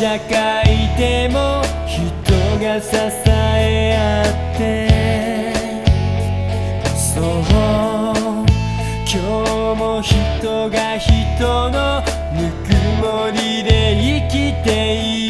社会でも人が支え合ってそう今日も人が人のぬくもりで生きている。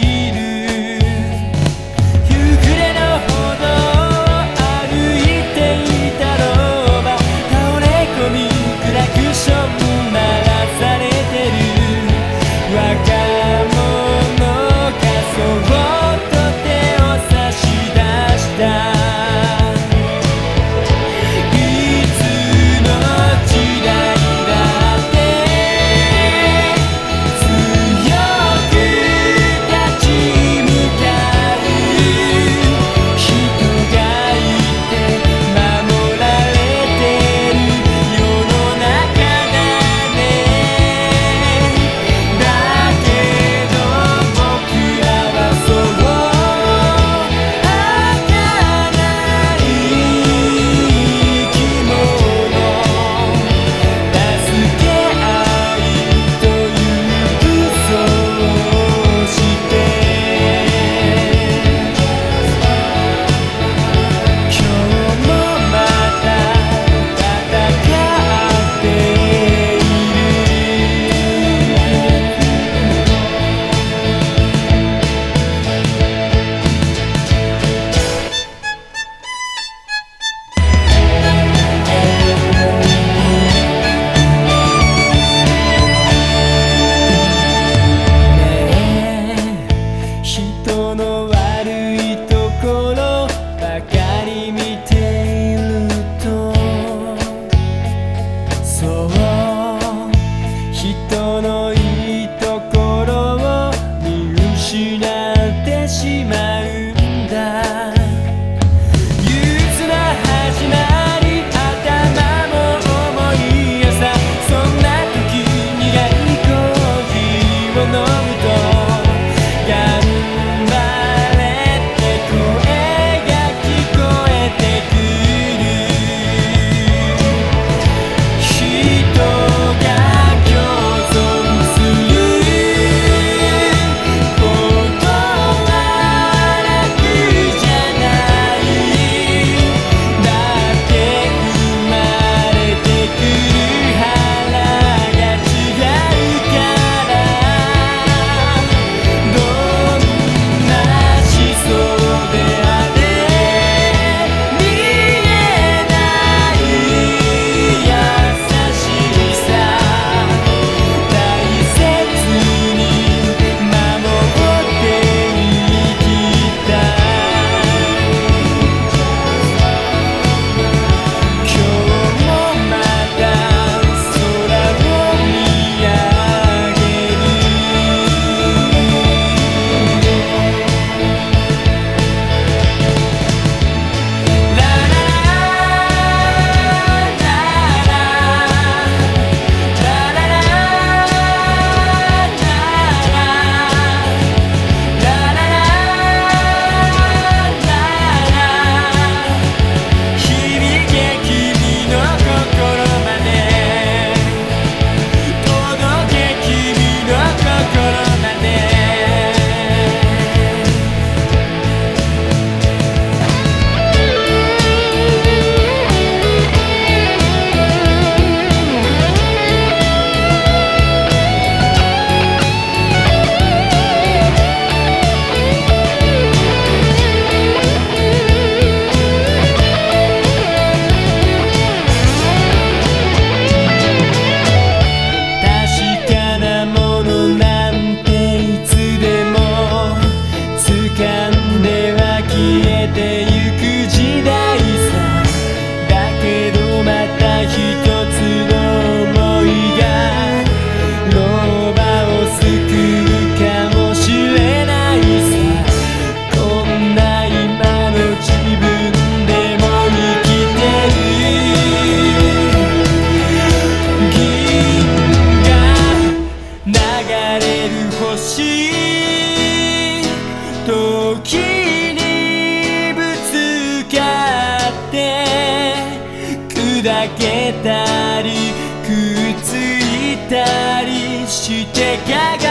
don't know. 時時にぶつかって砕けたりくっついたりして輝く